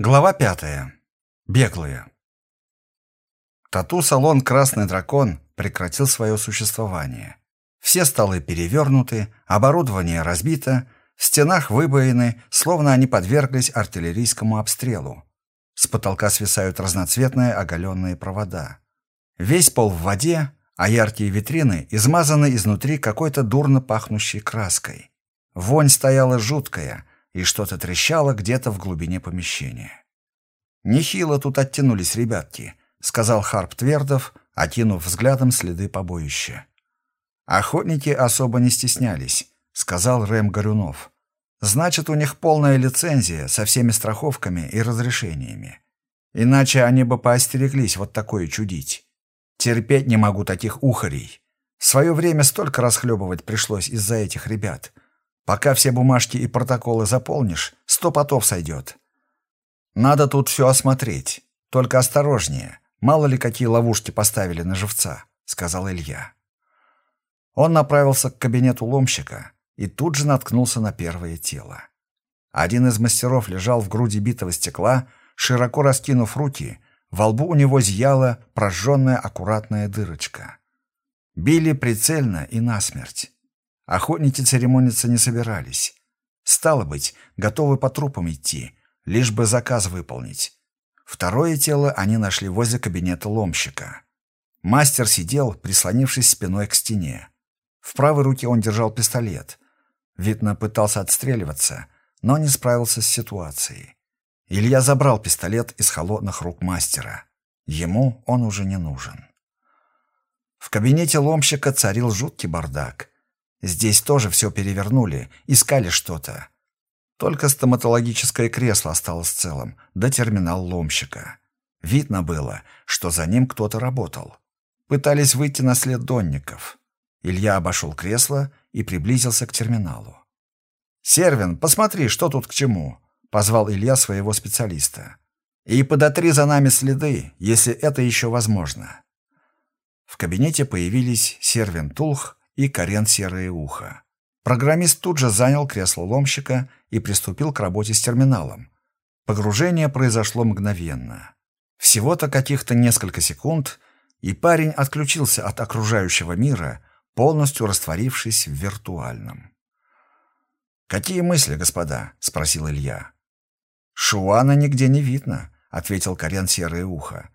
Глава пятая. Беглые. Тату-салон «Красный дракон» прекратил свое существование. Все столы перевернуты, оборудование разбито, в стенах выбоины, словно они подверглись артиллерийскому обстрелу. С потолка свисают разноцветные оголенные провода. Весь пол в воде, а яркие витрины измазаны изнутри какой-то дурно пахнущей краской. Вонь стояла жуткая — и что-то трещало где-то в глубине помещения. «Нехило тут оттянулись ребятки», — сказал Харп Твердов, окинув взглядом следы побоища. «Охотники особо не стеснялись», — сказал Рэм Горюнов. «Значит, у них полная лицензия со всеми страховками и разрешениями. Иначе они бы поостереглись вот такое чудить. Терпеть не могу таких ухарей. В свое время столько расхлебывать пришлось из-за этих ребят. Пока все бумажки и протоколы заполнишь, сто потов сойдет. Надо тут все осмотреть. Только осторожнее. Мало ли какие ловушки поставили на живца, сказал Илья. Он направился к кабинету ломщика и тут же наткнулся на первое тело. Один из мастеров лежал в груди битого стекла, широко раскинув руки, во лбу у него зияла прожженная аккуратная дырочка. Били прицельно и насмерть. Охотники церемониться не собирались. Стало быть, готовы по трупам идти, лишь бы заказ выполнить. Второе тело они нашли возле кабинета ломщика. Мастер сидел, прислонившись спиной к стене. В правой руке он держал пистолет. Видно, пытался отстреливаться, но не справился с ситуацией. Илья забрал пистолет из холодных рук мастера. Ему он уже не нужен. В кабинете ломщика царил жуткий бардак. Здесь тоже все перевернули, искали что-то. Только стоматологическое кресло осталось целым, да терминал ломщика. Видно было, что за ним кто-то работал. Пытались выйти на след донников. Илья обошел кресло и приблизился к терминалу. «Сервин, посмотри, что тут к чему», — позвал Илья своего специалиста. «И подотри за нами следы, если это еще возможно». В кабинете появились Сервин Тулх и Карен Серое Ухо. Программист тут же занял кресло ломщика и приступил к работе с терминалом. Погружение произошло мгновенно. Всего-то каких-то несколько секунд, и парень отключился от окружающего мира, полностью растворившись в виртуальном. «Какие мысли, господа?» — спросил Илья. «Шуана нигде не видно», — ответил Карен Серое Ухо.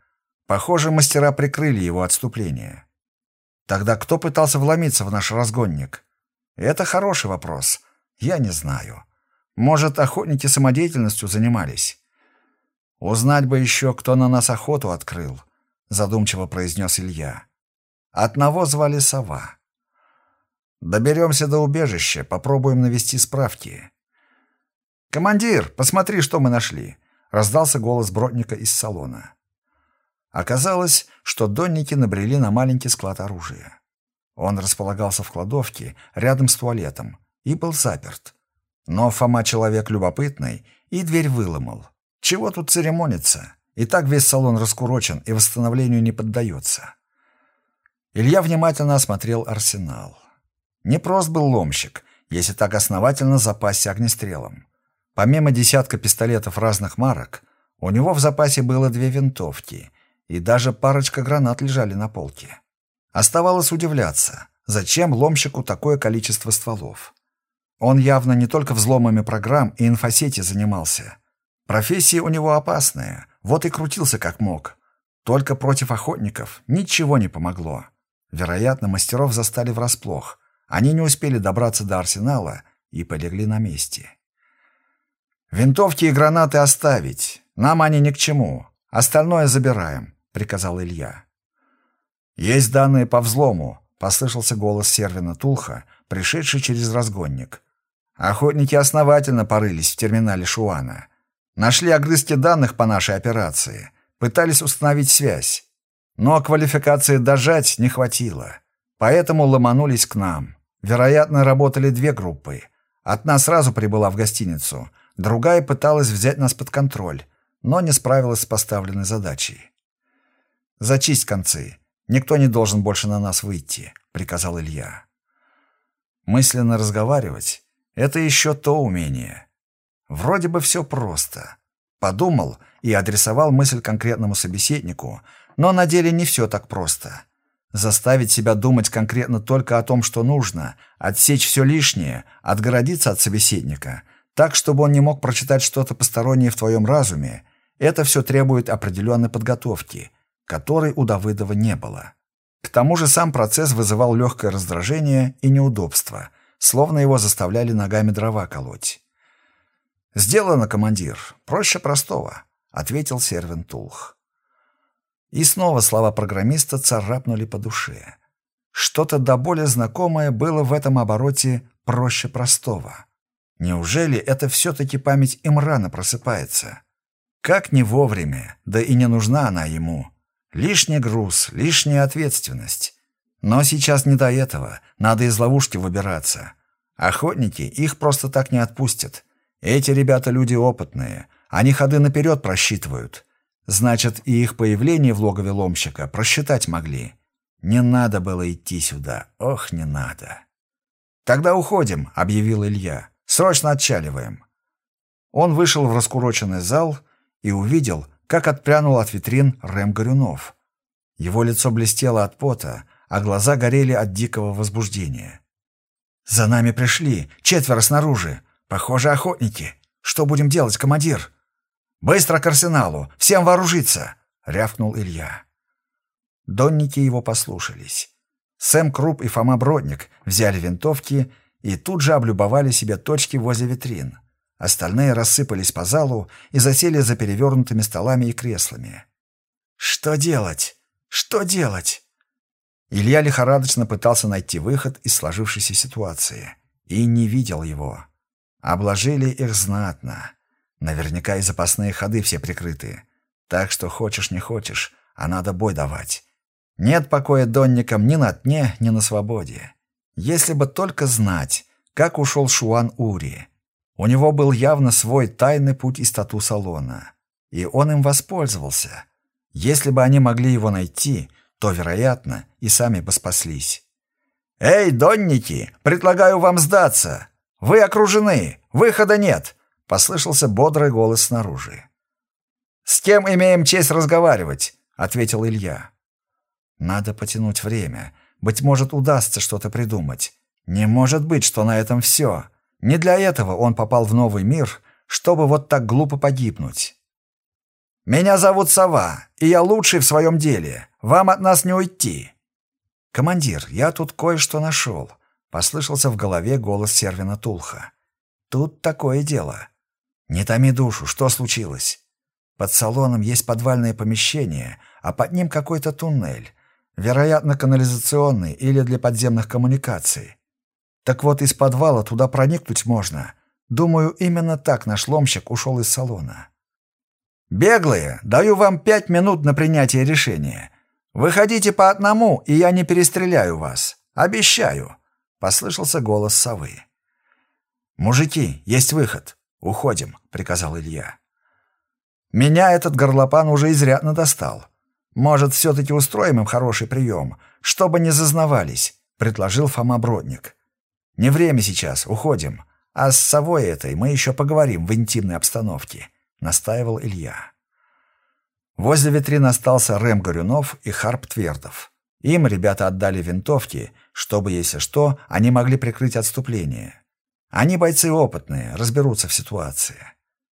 «Похоже, мастера прикрыли его отступление». Тогда кто пытался вломиться в наш разгонник? Это хороший вопрос. Я не знаю. Может, охотники самодеятельностью занимались? Узнать бы еще, кто на нас охоту открыл, задумчиво произнес Илья. Одного звали Сова. Доберемся до убежища, попробуем навести справки. «Командир, посмотри, что мы нашли!» — раздался голос Бродника из салона. Оказалось, что донники набрели на маленький склад оружия. Он располагался в кладовке рядом с туалетом и был заперт. Но Фома человек любопытный и дверь выломал. Чего тут церемониться? И так весь салон раскурочен и восстановлению не поддается. Илья внимательно осмотрел арсенал. Непрост был ломщик, если так основательно запасся огнестрелом. Помимо десятка пистолетов разных марок, у него в запасе было две винтовки и даже парочка гранат лежали на полке. Оставалось удивляться, зачем ломщику такое количество стволов. Он явно не только взломами программ и инфосети занимался. Профессия у него опасная, вот и крутился как мог. Только против охотников ничего не помогло. Вероятно, мастеров застали врасплох. Они не успели добраться до арсенала и полегли на месте. «Винтовки и гранаты оставить. Нам они ни к чему. Остальное забираем. — приказал Илья. «Есть данные по взлому», — послышался голос Сервина Тулха, пришедший через разгонник. Охотники основательно порылись в терминале Шуана. Нашли огрызки данных по нашей операции, пытались установить связь. Но квалификации «дожать» не хватило. Поэтому ломанулись к нам. Вероятно, работали две группы. Одна сразу прибыла в гостиницу, другая пыталась взять нас под контроль, но не справилась с поставленной задачей. «Зачисть концы. Никто не должен больше на нас выйти», — приказал Илья. Мысленно разговаривать — это еще то умение. Вроде бы все просто. Подумал и адресовал мысль конкретному собеседнику, но на деле не все так просто. Заставить себя думать конкретно только о том, что нужно, отсечь все лишнее, отгородиться от собеседника, так, чтобы он не мог прочитать что-то постороннее в твоем разуме, это все требует определенной подготовки, которой у Давыдова не было. К тому же сам процесс вызывал легкое раздражение и неудобство, словно его заставляли ногами дрова колоть. «Сделано, командир. Проще простого», — ответил Сервин Тулх. И снова слова программиста царапнули по душе. Что-то до боли знакомое было в этом обороте проще простого. Неужели это все-таки память Имрана просыпается? Как не вовремя, да и не нужна она ему. Лишний груз, лишняя ответственность. Но сейчас не до этого, надо из ловушки выбираться. Охотники их просто так не отпустят. Эти ребята люди опытные, они ходы наперед просчитывают. Значит, и их появление в логове ломщика просчитать могли. Не надо было идти сюда, ох, не надо. «Тогда уходим», — объявил Илья. «Срочно отчаливаем». Он вышел в раскуроченный зал и увидел, как отпрянул от витрин Рэм Горюнов. Его лицо блестело от пота, а глаза горели от дикого возбуждения. «За нами пришли, четверо снаружи. Похоже, охотники. Что будем делать, командир?» «Быстро к арсеналу! Всем вооружиться!» — рявкнул Илья. Донники его послушались. Сэм Круп и Фома Бродник взяли винтовки и тут же облюбовали себе точки возле витрин. Остальные рассыпались по залу и засели за перевернутыми столами и креслами. «Что делать? Что делать?» Илья лихорадочно пытался найти выход из сложившейся ситуации и не видел его. Обложили их знатно. Наверняка и запасные ходы все прикрыты. Так что хочешь не хочешь, а надо бой давать. Нет покоя донникам ни на дне, ни на свободе. Если бы только знать, как ушел Шуан Ури. У него был явно свой тайный путь из тату-салона. И он им воспользовался. Если бы они могли его найти, то, вероятно, и сами бы спаслись. «Эй, донники, предлагаю вам сдаться!» «Вы окружены! Выхода нет!» — послышался бодрый голос снаружи. «С кем имеем честь разговаривать?» — ответил Илья. «Надо потянуть время. Быть может, удастся что-то придумать. Не может быть, что на этом все. Не для этого он попал в новый мир, чтобы вот так глупо погибнуть». «Меня зовут Сова, и я лучший в своем деле. Вам от нас не уйти». «Командир, я тут кое-что нашел. Послышался в голове голос Сервина Тулха. «Тут такое дело. Не томи душу, что случилось? Под салоном есть подвальное помещение, а под ним какой-то туннель. Вероятно, канализационный или для подземных коммуникаций. Так вот, из подвала туда проникнуть можно. Думаю, именно так наш ломщик ушел из салона». «Беглые, даю вам пять минут на принятие решения. Выходите по одному, и я не перестреляю вас. Обещаю», Послышался голос совы. «Мужики, есть выход. Уходим», — приказал Илья. «Меня этот горлопан уже изрядно достал. Может, все-таки устроим им хороший прием, чтобы не зазнавались», — предложил Фома Бродник. «Не время сейчас, уходим. А с совой этой мы еще поговорим в интимной обстановке», — настаивал Илья. Возле витрин остался Рэм Горюнов и Харп Твердов. Им ребята отдали винтовки, чтобы, если что, они могли прикрыть отступление. Они бойцы опытные, разберутся в ситуации.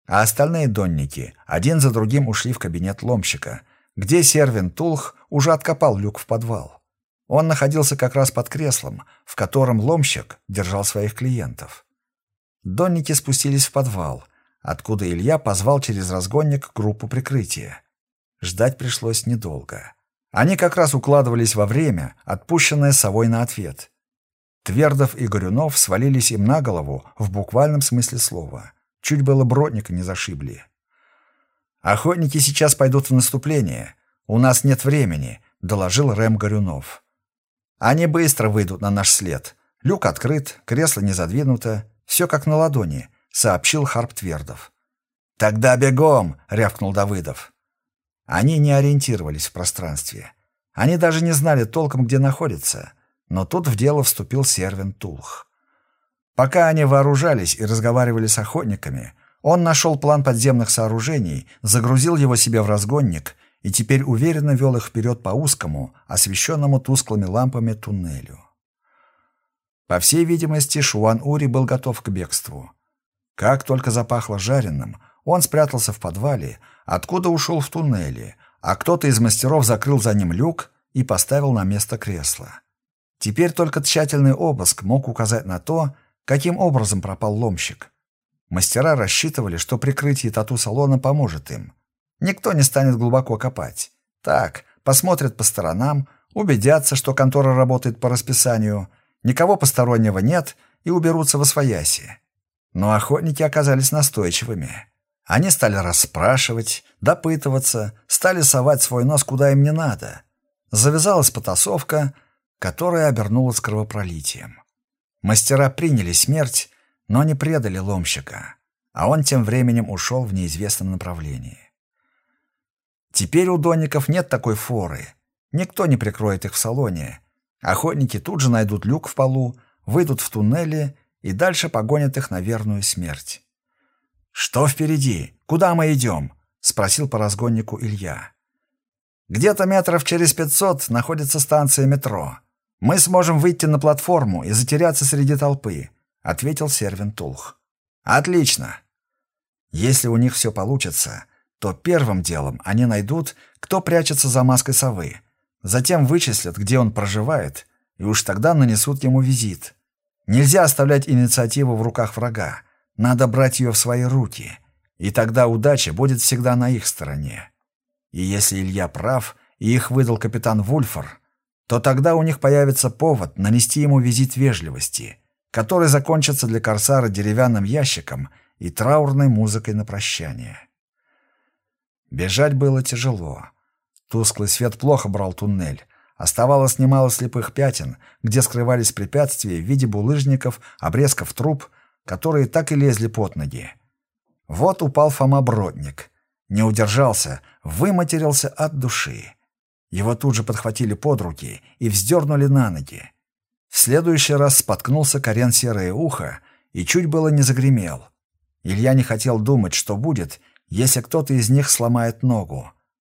А остальные донники один за другим ушли в кабинет ломщика, где Сервин Тулх уже откопал люк в подвал. Он находился как раз под креслом, в котором ломщик держал своих клиентов. Донники спустились в подвал, откуда Илья позвал через разгонник группу прикрытия. Ждать пришлось недолго. Они как раз укладывались во время, отпущенное совой на ответ. Твердов и Горюнов свалились им на голову в буквальном смысле слова. Чуть было бродника не зашибли. «Охотники сейчас пойдут в наступление. У нас нет времени», — доложил Рэм Горюнов. «Они быстро выйдут на наш след. Люк открыт, кресло не задвинуто, все как на ладони», — сообщил Харп Твердов. «Тогда бегом!» — рявкнул Давыдов. Они не ориентировались в пространстве. Они даже не знали толком, где находятся. Но тут в дело вступил Сервин Тулх. Пока они вооружались и разговаривали с охотниками, Он нашел план подземных сооружений, загрузил его себе в разгонник и теперь уверенно вел их вперед по узкому, освещенному тусклыми лампами туннелю. По всей видимости, Шуан-Ури был готов к бегству. Как только запахло жареным, он спрятался в подвале, откуда ушел в туннеле, а кто-то из мастеров закрыл за ним люк и поставил на место кресло. Теперь только тщательный обыск мог указать на то, каким образом пропал ломщик. Мастера рассчитывали, что прикрытие тату-салона поможет им. Никто не станет глубоко копать. Так, посмотрят по сторонам, убедятся, что контора работает по расписанию, никого постороннего нет и уберутся во свояси. Но охотники оказались настойчивыми. Они стали расспрашивать, допытываться, стали совать свой нос куда им не надо. Завязалась потасовка, которая обернулась кровопролитием. Мастера приняли смерть, но не предали ломщика, а он тем временем ушел в неизвестном направлении. Теперь у донников нет такой форы. Никто не прикроет их в салоне. Охотники тут же найдут люк в полу, выйдут в туннели и дальше погонят их на верную смерть. «Что впереди? Куда мы идем?» — спросил по разгоннику Илья. «Где-то метров через пятьсот находится станция метро. Мы сможем выйти на платформу и затеряться среди толпы», — ответил Сервин Тулх. «Отлично. Если у них все получится, то первым делом они найдут, кто прячется за маской совы, затем вычислят, где он проживает, и уж тогда нанесут ему визит. Нельзя оставлять инициативу в руках врага. Надо брать ее в свои руки, и тогда удача будет всегда на их стороне. И если Илья прав, и их выдал капитан Вульфор, то тогда у них появится повод нанести ему визит вежливости, который закончится для Корсара деревянным ящиком и траурной музыкой на прощание. Бежать было тяжело. Тусклый свет плохо брал туннель. Оставалось немало слепых пятен, где скрывались препятствия в виде булыжников, обрезков труб — которые так и лезли под ноги. Вот упал Фома Бродник. Не удержался, выматерился от души. Его тут же подхватили под руки и вздернули на ноги. В следующий раз споткнулся Карен Серое Ухо и чуть было не загремел. Илья не хотел думать, что будет, если кто-то из них сломает ногу.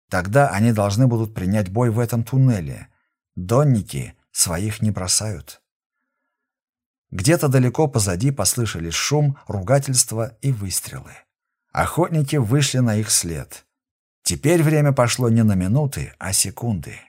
Тогда они должны будут принять бой в этом туннеле. Донники своих не бросают. Где-то далеко позади послышались шум, ругательства и выстрелы. Охотники вышли на их след. Теперь время пошло не на минуты, а секунды.